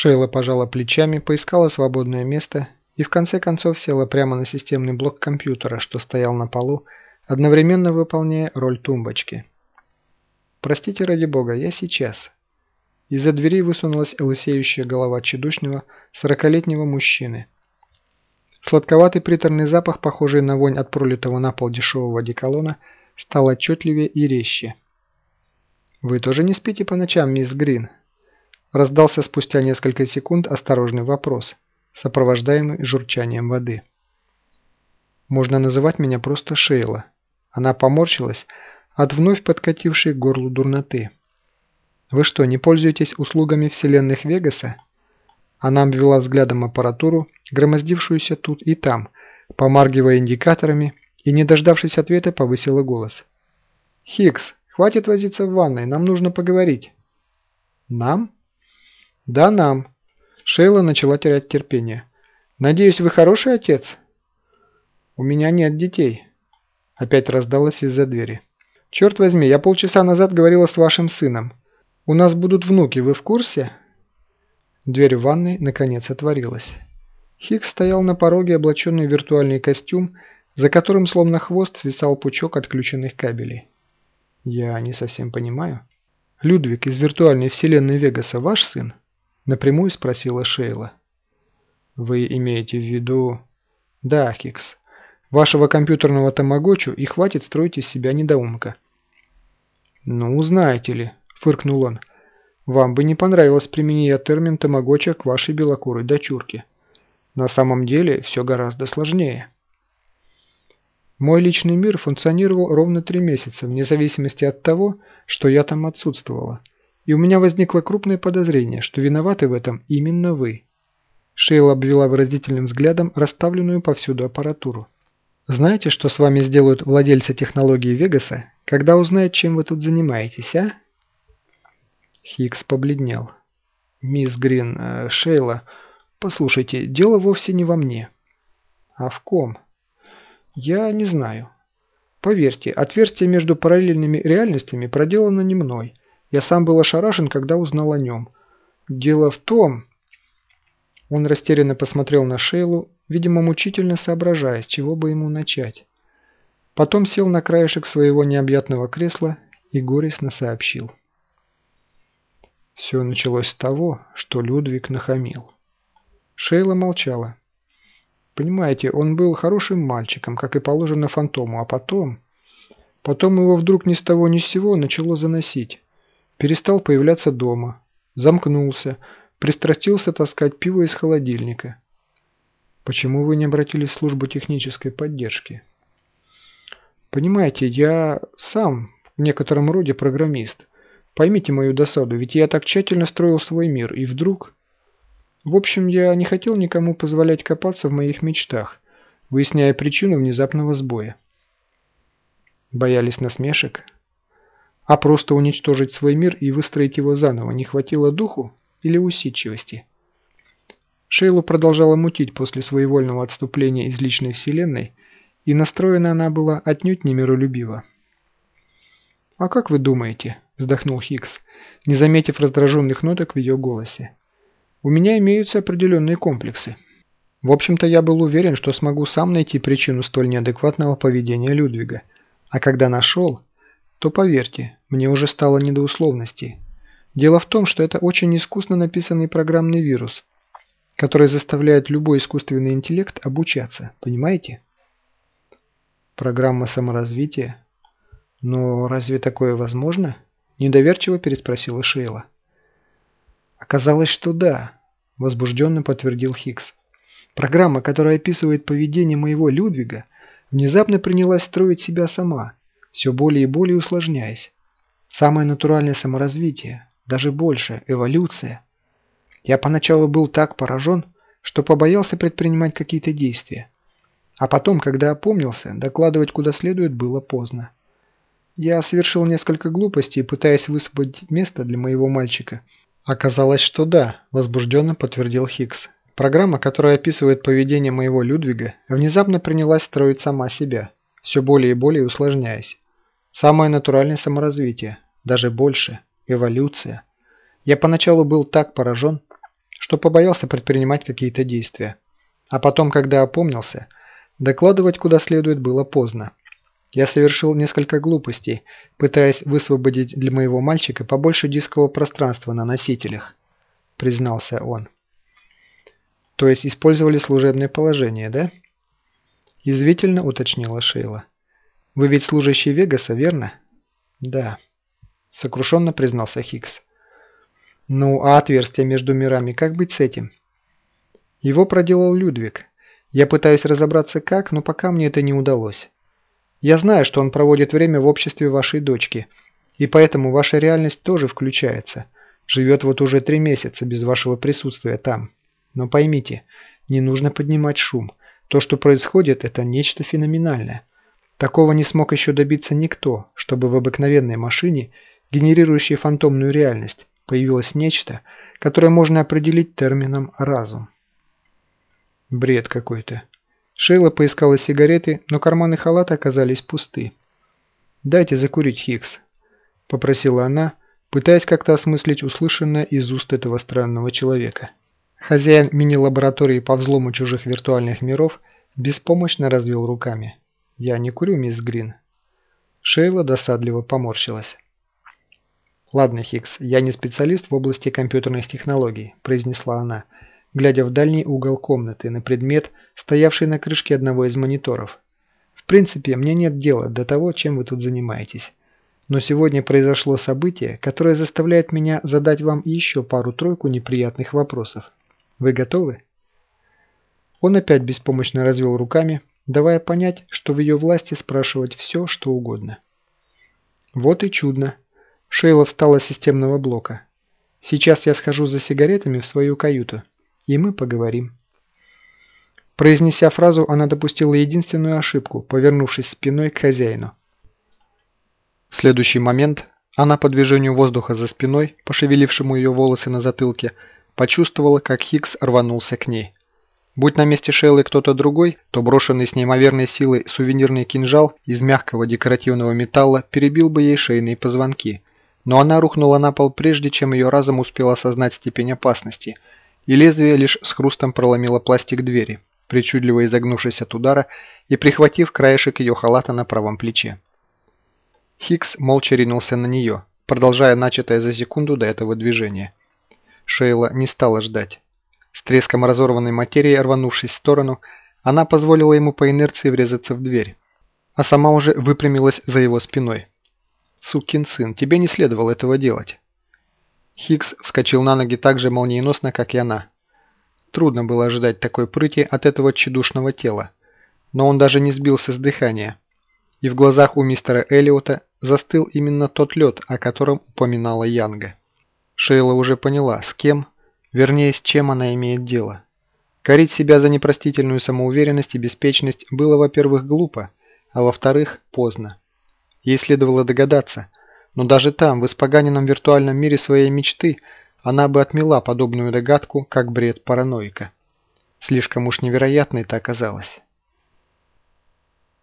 Шейла пожала плечами, поискала свободное место и в конце концов села прямо на системный блок компьютера, что стоял на полу, одновременно выполняя роль тумбочки. «Простите ради бога, я сейчас». Из-за двери высунулась лысеющая голова чудушного, сорокалетнего мужчины. Сладковатый приторный запах, похожий на вонь от пролитого на пол дешевого деколона, стал отчетливее и резче. «Вы тоже не спите по ночам, мисс Грин?» Раздался спустя несколько секунд осторожный вопрос, сопровождаемый журчанием воды. «Можно называть меня просто Шейла». Она поморщилась от вновь подкатившей горлу дурноты. «Вы что, не пользуетесь услугами вселенных Вегаса?» Она обвела взглядом аппаратуру, громоздившуюся тут и там, помаргивая индикаторами, и, не дождавшись ответа, повысила голос. «Хикс, хватит возиться в ванной, нам нужно поговорить». «Нам?» «Да, нам». Шейла начала терять терпение. «Надеюсь, вы хороший отец?» «У меня нет детей», – опять раздалось из-за двери. «Черт возьми, я полчаса назад говорила с вашим сыном. У нас будут внуки, вы в курсе?» Дверь в ванной наконец отворилась. Хикс стоял на пороге, облаченный в виртуальный костюм, за которым словно хвост свисал пучок отключенных кабелей. «Я не совсем понимаю. Людвиг из виртуальной вселенной Вегаса ваш сын?» Напрямую спросила Шейла. «Вы имеете в виду...» «Да, Хикс. Вашего компьютерного тамагочу и хватит строить из себя недоумка». «Ну, знаете ли», — фыркнул он, — «вам бы не понравилось применение термин тамагоча к вашей белокурой дочурке. На самом деле все гораздо сложнее». Мой личный мир функционировал ровно три месяца, вне зависимости от того, что я там отсутствовала и у меня возникло крупное подозрение, что виноваты в этом именно вы. Шейла обвела выразительным взглядом расставленную повсюду аппаратуру. Знаете, что с вами сделают владельцы технологии Вегаса, когда узнают, чем вы тут занимаетесь, а? Хикс побледнел. «Мисс Грин, э, Шейла, послушайте, дело вовсе не во мне». «А в ком?» «Я не знаю. Поверьте, отверстие между параллельными реальностями проделано не мной, я сам был ошарашен, когда узнал о нем. Дело в том... Он растерянно посмотрел на Шейлу, видимо, мучительно соображая, с чего бы ему начать. Потом сел на краешек своего необъятного кресла и горестно сообщил. Все началось с того, что Людвиг нахамил. Шейла молчала. Понимаете, он был хорошим мальчиком, как и положено фантому, а потом... Потом его вдруг ни с того ни с сего начало заносить. Перестал появляться дома. Замкнулся. Пристрастился таскать пиво из холодильника. Почему вы не обратились в службу технической поддержки? Понимаете, я сам в некотором роде программист. Поймите мою досаду, ведь я так тщательно строил свой мир, и вдруг... В общем, я не хотел никому позволять копаться в моих мечтах, выясняя причину внезапного сбоя. Боялись насмешек? А просто уничтожить свой мир и выстроить его заново не хватило духу или усидчивости? Шейлу продолжала мутить после своевольного отступления из личной вселенной, и настроена она была отнюдь не миролюбиво. «А как вы думаете?» – вздохнул Хикс, не заметив раздраженных ноток в ее голосе. «У меня имеются определенные комплексы. В общем-то, я был уверен, что смогу сам найти причину столь неадекватного поведения Людвига, а когда нашел, то поверьте, мне уже стало не до условностей. Дело в том, что это очень искусно написанный программный вирус, который заставляет любой искусственный интеллект обучаться, понимаете? Программа саморазвития? Но разве такое возможно? Недоверчиво переспросила Шейла. Оказалось, что да, возбужденно подтвердил Хикс. Программа, которая описывает поведение моего Людвига, внезапно принялась строить себя сама – все более и более усложняясь. Самое натуральное саморазвитие, даже больше, эволюция. Я поначалу был так поражен, что побоялся предпринимать какие-то действия. А потом, когда опомнился, докладывать куда следует было поздно. Я совершил несколько глупостей, пытаясь высвободить место для моего мальчика. Оказалось, что да, возбужденно подтвердил Хикс. Программа, которая описывает поведение моего Людвига, внезапно принялась строить сама себя, все более и более усложняясь. Самое натуральное саморазвитие, даже больше, эволюция. Я поначалу был так поражен, что побоялся предпринимать какие-то действия. А потом, когда опомнился, докладывать куда следует было поздно. Я совершил несколько глупостей, пытаясь высвободить для моего мальчика побольше дискового пространства на носителях, признался он. То есть использовали служебное положение, да? Язвительно уточнила Шейла. Вы ведь служащий Вегаса, верно? Да. Сокрушенно признался Хикс. Ну, а отверстие между мирами, как быть с этим? Его проделал Людвиг. Я пытаюсь разобраться как, но пока мне это не удалось. Я знаю, что он проводит время в обществе вашей дочки, и поэтому ваша реальность тоже включается. Живет вот уже три месяца без вашего присутствия там. Но поймите, не нужно поднимать шум. То, что происходит, это нечто феноменальное. Такого не смог еще добиться никто, чтобы в обыкновенной машине, генерирующей фантомную реальность, появилось нечто, которое можно определить термином «разум». Бред какой-то. Шейла поискала сигареты, но карманы халата оказались пусты. «Дайте закурить, Хикс», – попросила она, пытаясь как-то осмыслить услышанное из уст этого странного человека. Хозяин мини-лаборатории по взлому чужих виртуальных миров беспомощно развел руками. «Я не курю, мисс Грин». Шейла досадливо поморщилась. «Ладно, Хикс, я не специалист в области компьютерных технологий», – произнесла она – глядя в дальний угол комнаты на предмет, стоявший на крышке одного из мониторов. «В принципе, мне нет дела до того, чем вы тут занимаетесь. Но сегодня произошло событие, которое заставляет меня задать вам еще пару-тройку неприятных вопросов. Вы готовы?» Он опять беспомощно развел руками, давая понять, что в ее власти спрашивать все, что угодно. Вот и чудно. Шейла встала с системного блока. Сейчас я схожу за сигаретами в свою каюту и мы поговорим». Произнеся фразу, она допустила единственную ошибку, повернувшись спиной к хозяину. В следующий момент она по движению воздуха за спиной, пошевелившему ее волосы на затылке, почувствовала, как Хикс рванулся к ней. Будь на месте Шейлы кто-то другой, то брошенный с неимоверной силой сувенирный кинжал из мягкого декоративного металла перебил бы ей шейные позвонки. Но она рухнула на пол прежде, чем ее разум успел осознать степень опасности – и лезвие лишь с хрустом проломило пластик двери, причудливо изогнувшись от удара и прихватив краешек ее халата на правом плече. Хикс молча ринулся на нее, продолжая начатое за секунду до этого движения. Шейла не стала ждать. Треском разорванной материи, рванувшись в сторону, она позволила ему по инерции врезаться в дверь, а сама уже выпрямилась за его спиной. «Сукин сын, тебе не следовало этого делать». Хикс вскочил на ноги так же молниеносно, как и она. Трудно было ожидать такой прыти от этого тщедушного тела, но он даже не сбился с дыхания. И в глазах у мистера Эллиота застыл именно тот лед, о котором упоминала Янга. Шейла уже поняла, с кем, вернее, с чем она имеет дело. Корить себя за непростительную самоуверенность и беспечность было, во-первых, глупо, а во-вторых, поздно. Ей следовало догадаться – но даже там, в испоганенном виртуальном мире своей мечты, она бы отмела подобную догадку, как бред параноика. Слишком уж невероятной это оказалось.